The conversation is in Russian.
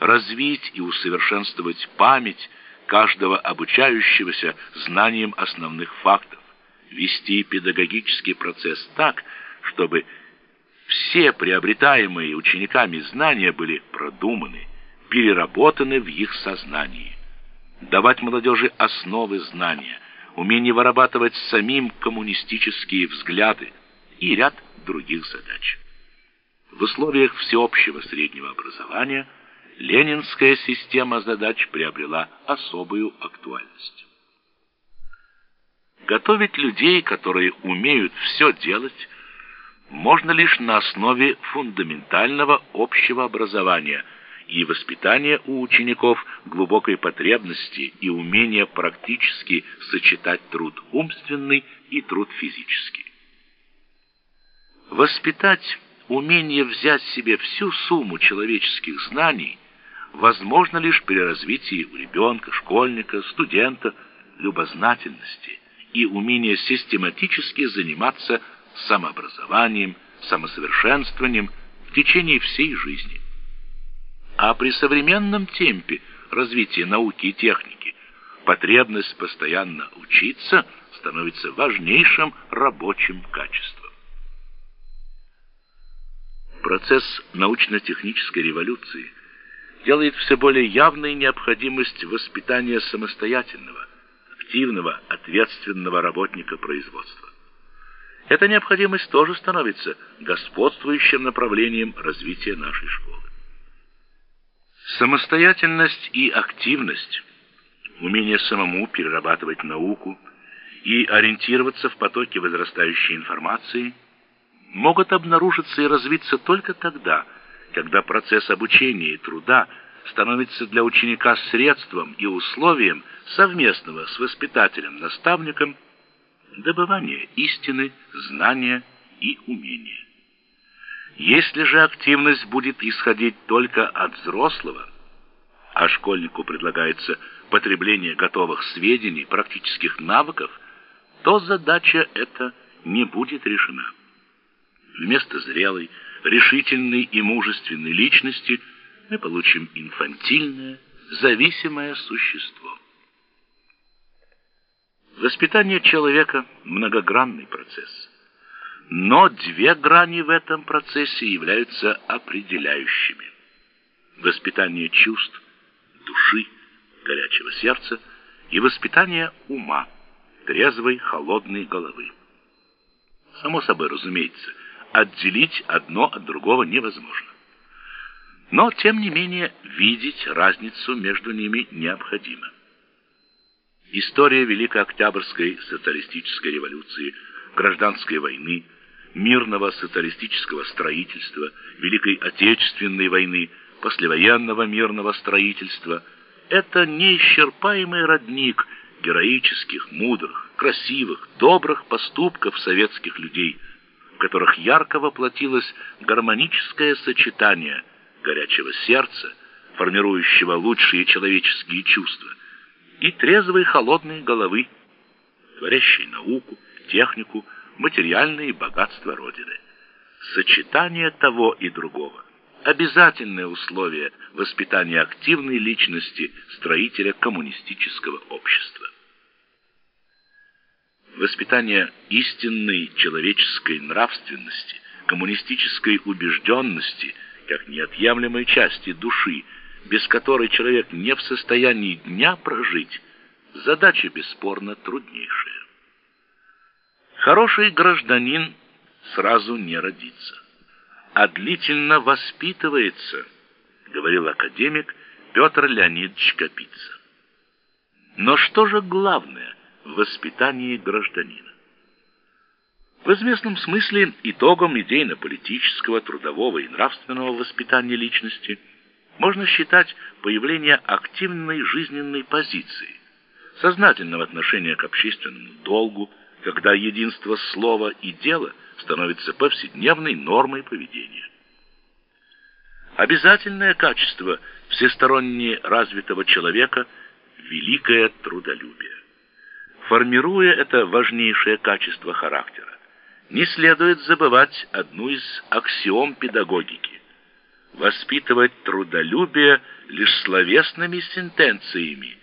развить и усовершенствовать память каждого обучающегося знанием основных фактов, вести педагогический процесс так, чтобы все приобретаемые учениками знания были продуманы, переработаны в их сознании. Давать молодежи основы знания, умение вырабатывать самим коммунистические взгляды и ряд других задач. В условиях всеобщего среднего образования ленинская система задач приобрела особую актуальность. Готовить людей, которые умеют все делать, можно лишь на основе фундаментального общего образования и воспитания у учеников глубокой потребности и умения практически сочетать труд умственный и труд физический. Воспитать умение взять себе всю сумму человеческих знаний возможно лишь при развитии у ребенка, школьника, студента любознательности и умения систематически заниматься самообразованием, самосовершенствованием в течение всей жизни. А при современном темпе развития науки и техники потребность постоянно учиться становится важнейшим рабочим качеством. Процесс научно-технической революции делает все более явной необходимость воспитания самостоятельного, активного, ответственного работника производства. Эта необходимость тоже становится господствующим направлением развития нашей школы. Самостоятельность и активность, умение самому перерабатывать науку и ориентироваться в потоке возрастающей информации могут обнаружиться и развиться только тогда, когда процесс обучения и труда становится для ученика средством и условием совместного с воспитателем-наставником добывание истины, знания и умения. Если же активность будет исходить только от взрослого, а школьнику предлагается потребление готовых сведений, практических навыков, то задача эта не будет решена. Вместо зрелой, решительной и мужественной личности мы получим инфантильное, зависимое существо. Воспитание человека – многогранный процесс. Но две грани в этом процессе являются определяющими. Воспитание чувств, души, горячего сердца и воспитание ума, трезвой, холодной головы. Само собой разумеется, отделить одно от другого невозможно. Но, тем не менее, видеть разницу между ними необходимо. История Великой Октябрьской социалистической революции, гражданской войны, мирного социалистического строительства, Великой Отечественной войны, послевоенного мирного строительства – это неисчерпаемый родник героических, мудрых, красивых, добрых поступков советских людей, в которых ярко воплотилось гармоническое сочетание горячего сердца, формирующего лучшие человеческие чувства – и трезвой холодной головы, творящей науку, технику, материальные богатства Родины. Сочетание того и другого – обязательное условие воспитания активной личности строителя коммунистического общества. Воспитание истинной человеческой нравственности, коммунистической убежденности как неотъемлемой части души – без которой человек не в состоянии дня прожить, задача бесспорно труднейшая. Хороший гражданин сразу не родится, а длительно воспитывается, говорил академик Петр Леонидович Капица. Но что же главное в воспитании гражданина? В известном смысле итогом идейно-политического, трудового и нравственного воспитания личности – можно считать появление активной жизненной позиции, сознательного отношения к общественному долгу, когда единство слова и дела становится повседневной нормой поведения. Обязательное качество всесторонне развитого человека – великое трудолюбие. Формируя это важнейшее качество характера, не следует забывать одну из аксиом педагогики воспитывать трудолюбие лишь словесными сентенциями,